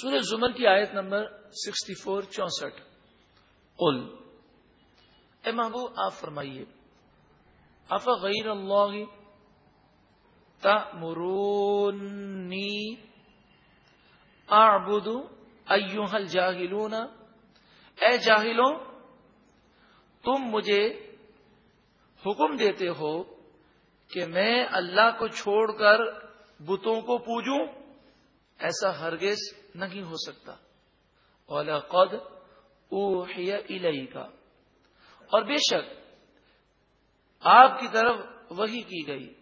سورہ زمر کی آیت نمبر سکسٹی فور چونسٹھ۔ قل۔ اے محبوب، آپ فرمائیے۔ اف غیر اللہ تأمرونی اعبد ایوہ الجاہلون۔ اے جاہلوں، تم مجھے حکم دیتے ہو کہ میں اللہ کو چھوڑ کر بتوں کو پوجوں۔ ایسا ہرگز نہیں ہو سکتا۔ اولا قد اوحی کا اور بے شک آپ کی طرف وہی کی گئی۔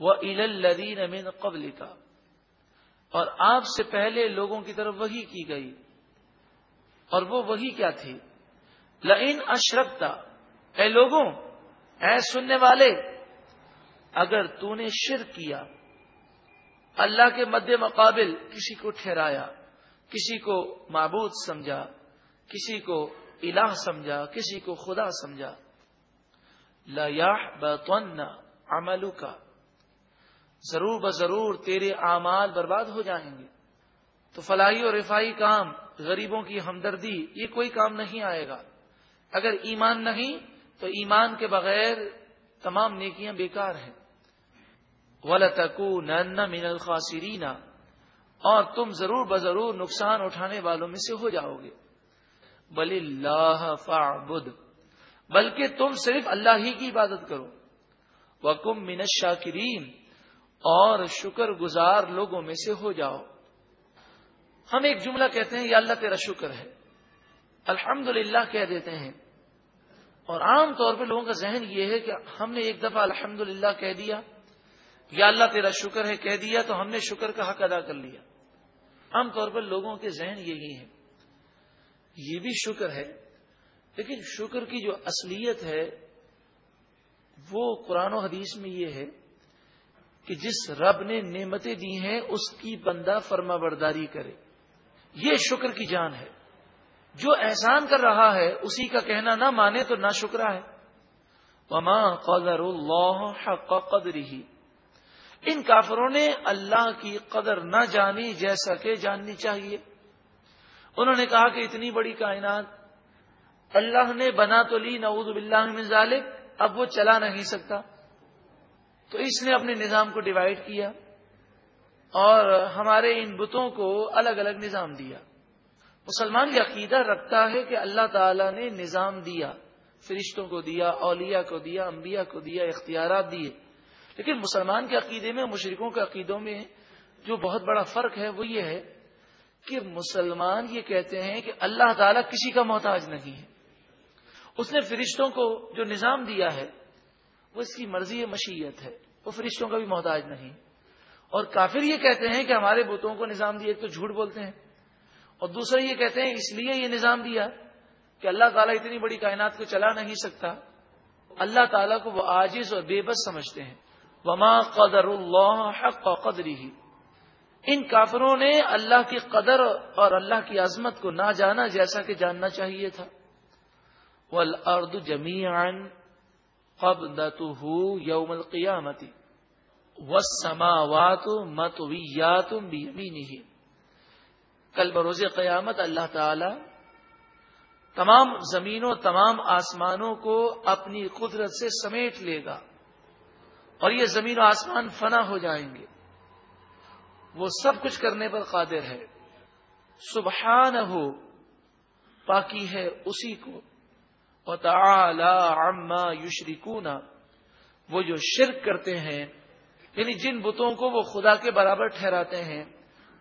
وہ الدین امین قبل کا اور آپ سے پہلے لوگوں کی طرف وہی کی گئی۔ اور وہ وہی کیا تھی؟ لئن اشرکتا اے لوگوں، اے سننے والے، اگر تو نے شرک کیا اللہ کے مد مقابل کسی کو ٹھہرایا، کسی کو معبود سمجھا، کسی کو الہ سمجھا، کسی کو خدا سمجھا۔ لا بتون عملو کا ضرور بضرور تیرے اعمال برباد ہو جائیں گے۔ تو فلاحی اور رفائی کام، غریبوں کی ہمدردی، یہ کوئی کام نہیں آئے گا۔ اگر ایمان نہیں، تو ایمان کے بغیر تمام نیکیاں بیکار ہیں۔ نن من الخاسرین۔ اور تم ضرور بضرور نقصان اٹھانے والوں میں سے ہو جاؤ گے۔ بل اللہ فعبد بلکہ تم صرف اللہ ہی کی عبادت کرو۔ وکم من الشاکرین۔ اور شکر گزار لوگوں میں سے ہو جاؤ۔ ہم ایک جملہ کہتے ہیں، یا اللہ تیرا شکر ہے۔ الحمد کہہ دیتے ہیں۔ اور عام طور پہ لوگوں کا ذہن یہ ہے کہ ہم نے ایک دفعہ الحمد کہہ دیا۔ یا اللہ تیرا شکر ہے، کہہ دیا تو ہم نے شکر کا حق ادا کر لیا۔ عام طور پر لوگوں کے ذہن یہی ہے یہ بھی شکر ہے، لیکن شکر کی جو اصلیت ہے، وہ قرآن و حدیث میں یہ ہے کہ جس رب نے نعمتیں دی ہیں، اس کی بندہ فرما برداری کرے۔ یہ شکر کی جان ہے۔ جو احسان کر رہا ہے، اسی کا کہنا نہ مانے تو نہ شکرا ہے۔ وما قدر اللہ حق قدر ہی ان کافروں نے اللہ کی قدر نہ جانی جیسا کہ جاننی چاہیے۔ انہوں نے کہا کہ اتنی بڑی کائنات، اللہ نے بنا تو لی، نعوذ باللہ من ذالک، اب وہ چلا نہیں سکتا۔ تو اس نے اپنے نظام کو ڈیوائڈ کیا اور ہمارے ان بتوں کو الگ الگ نظام دیا۔ مسلمان یہ عقیدہ رکھتا ہے کہ اللہ تعالی نے نظام دیا، فرشتوں کو دیا، اولیاء کو دیا، انبیاء کو دیا، اختیارات دیے۔ لیکن مسلمان کے عقیدے میں مشرقوں کے عقیدوں میں جو بہت بڑا فرق ہے وہ یہ ہے کہ مسلمان یہ کہتے ہیں کہ اللہ تعالیٰ کسی کا محتاج نہیں ہے۔ اس نے فرشتوں کو جو نظام دیا ہے، وہ اس کی مرضی مشیت ہے۔ وہ فرشتوں کا بھی محتاج نہیں۔ اور کافر یہ کہتے ہیں کہ ہمارے بتوں کو نظام دیا، ایک تو جھوٹ بولتے ہیں۔ اور دوسرا یہ کہتے ہیں، اس لیے یہ نظام دیا کہ اللہ تعالیٰ اتنی بڑی کائنات کو چلا نہیں سکتا۔ اللہ تعالیٰ کو وہ آجز اور بے بس سمجھتے ہیں۔ وما قدر اللہ حق قدری ہی ان کافروں نے اللہ کی قدر اور اللہ کی عظمت کو نہ جانا جیسا کہ جاننا چاہیے تھا۔ والارض جميعا قبضته يوم القيامه والسماوات مطويات بيمينه۔ کل بروز قیامت اللہ تعالی تمام زمینوں، تمام آسمانوں کو اپنی قدرت سے سمیٹ لے گا۔ اور یہ زمین و آسمان فنا ہو جائیں گے۔ وہ سب کچھ کرنے پر قادر ہے۔ سبحان ہو پاکی ہے اسی کو۔ عما یشرکونا وہ جو شرک کرتے ہیں یعنی جن بتوں کو وہ خدا کے برابر ٹھہراتے ہیں،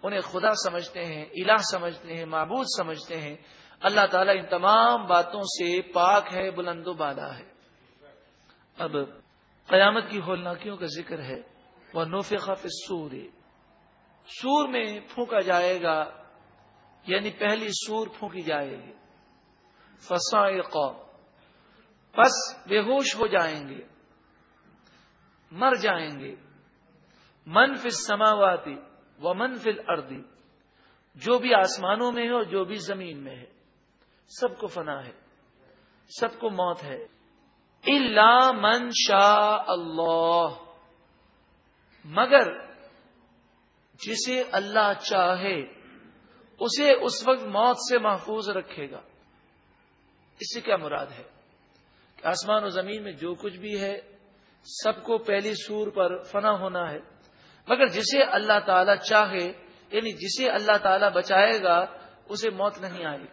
انہیں خدا سمجھتے ہیں، الہ سمجھتے ہیں، معبود سمجھتے ہیں۔ اللہ تعالیٰ ان تمام باتوں سے پاک ہے، بلند و بالا ہے۔ اب قیامت کی ہولناکیوں کا ذکر ہے۔ وہ نوفقہ سور سور میں پھونکا جائے گا یعنی پہلی سور پھونکی جائے گی۔ فسا بس بے ہوش ہو جائیں گے۔ مر جائیں گے۔ منف سماواتی و منفل اردی جو بھی آسمانوں میں ہے اور جو بھی زمین میں ہے۔ سب کو فنا ہے۔ سب کو موت ہے۔ اللہ من شاء اللہ۔ مگر جسے اللہ چاہے، اسے اس وقت موت سے محفوظ رکھے گا۔ اس سے کیا مراد ہے؟ کہ آسمان و زمین میں جو کچھ بھی ہے، سب کو پہلی سور پر فنا ہونا ہے۔ مگر جسے اللہ تعالی چاہے یعنی جسے اللہ تعالی بچائے گا، اسے موت نہیں آئے گی۔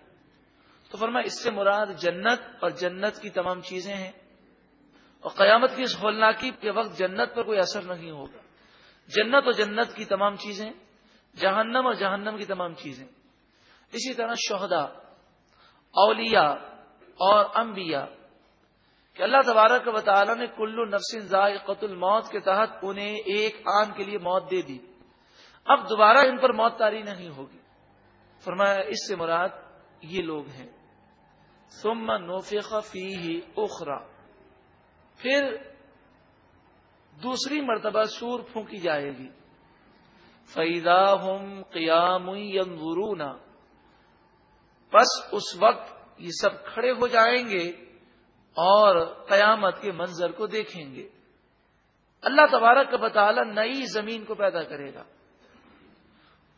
تو فرما اس سے مراد جنت اور جنت کی تمام چیزیں ہیں۔ اور قیامت کی اس ہولناکی کے وقت جنت پر کوئی اثر نہیں ہوگا۔ جنت اور جنت کی تمام چیزیں، جہنم اور جہنم کی تمام چیزیں۔ اسی طرح شہدا اولیاء اور انبیاء۔ کہ اللہ تبارک و تعالی نے کلو نفسن ذائقت الموت کے تحت انہیں ایک آن کے لیے موت دے دی۔ اب دوبارہ ان پر موت تاری نہیں ہوگی۔ فرمایا، اس سے مراد یہ لوگ ہیں۔ ثم نوفق فی اخرا پھر دوسری مرتبہ سور پھونکی جائے گی۔ فیدا ہم قیام بس اس وقت یہ سب کھڑے ہو جائیں گے اور قیامت کے منظر کو دیکھیں گے۔ اللہ تبارک کا بطالہ نئی زمین کو پیدا کرے گا۔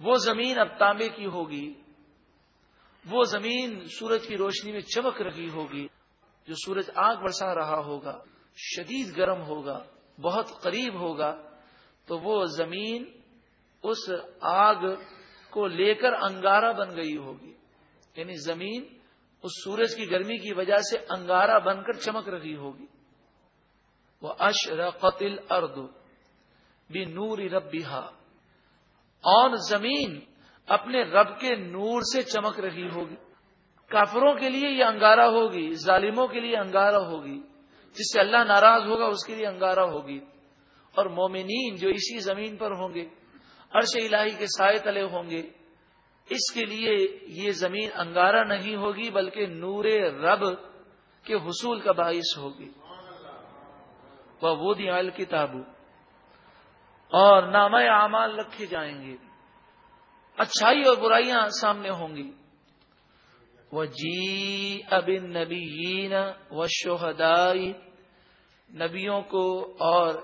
وہ زمین اب تانبے کی ہوگی۔ وہ زمین سورج کی روشنی میں چمک رہی ہوگی۔ جو سورج آگ برسا رہا ہوگا۔ شدید گرم ہوگا، بہت قریب ہوگا، تو وہ زمین اس آگ کو لے کر انگارا بن گئی ہوگی۔ یعنی زمین اس سورج کی گرمی کی وجہ سے انگارا بن کر چمک رہی ہوگی۔ وہ اشر قتل اردو بھی نور رب اور زمین اپنے رب کے نور سے چمک رہی ہوگی۔ کافروں کے لیے یہ انگارا ہوگی، ظالموں کے لیے انگارا ہوگی۔ جس سے اللہ ناراض ہوگا اس کے لیے انگارا ہوگی اور مومنین جو اسی زمین پر ہوں گے، عرش الہی کے سائے تلے ہوں گے، اس کے لیے یہ زمین انگارا نہیں ہوگی بلکہ نور رب کے حصول کا باعث ہوگی۔ وہ دیال کتاب اور نام اعمال رکھے جائیں گے۔ اچھائی اور برائیاں سامنے ہوں گی۔ وہ جی اب نبی و شہدائی نبیوں کو اور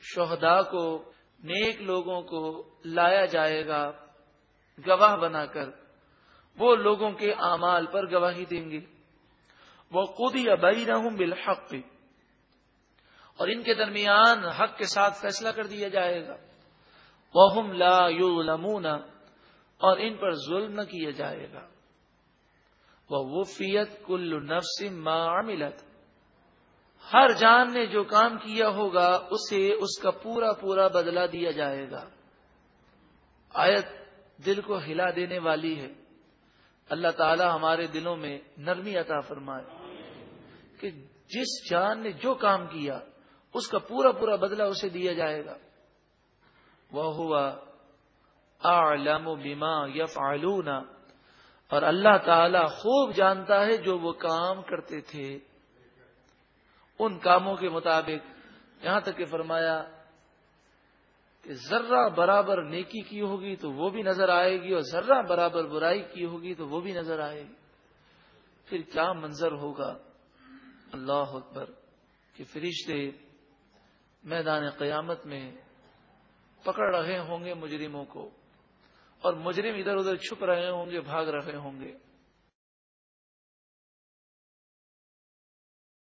شہدا کو، نیک لوگوں کو لایا جائے گا گواہ بنا کر۔ وہ لوگوں کے اعمال پر گواہی دیں گے۔ وہ خود یا بئی رہوں بالحق۔ اور ان کے درمیان حق کے ساتھ فیصلہ کر دیا جائے گا۔ وہ لا یو اور ان پر ظلم نہ کیا جائے گا۔ وہ وفیت کل نفس ما عملت۔ ہر جان نے جو کام کیا ہوگا، اسے اس کا پورا پورا بدلہ دیا جائے گا۔ آیت دل کو ہلا دینے والی ہے۔ اللہ تعالی ہمارے دلوں میں نرمی عطا فرمائے کہ جس جان نے جو کام کیا، اس کا پورا پورا بدلہ اسے دیا جائے گا۔ وہ ہوا اعلم بما یفعلون اور اللہ تعالی خوب جانتا ہے جو وہ کام کرتے تھے۔ ان کاموں کے مطابق یہاں تک کہ فرمایا کہ ذرہ برابر نیکی کی ہوگی تو وہ بھی نظر آئے گی اور ذرہ برابر برائی کی ہوگی تو وہ بھی نظر آئے گی۔ پھر کیا منظر ہوگا؟ اللہ اکبر۔ کہ فرشتے میدان قیامت میں پکڑ رہے ہوں گے مجرموں کو۔ اور مجرم ادھر ادھر چھپ رہے ہوں گے بھاگ رہے ہوں گے۔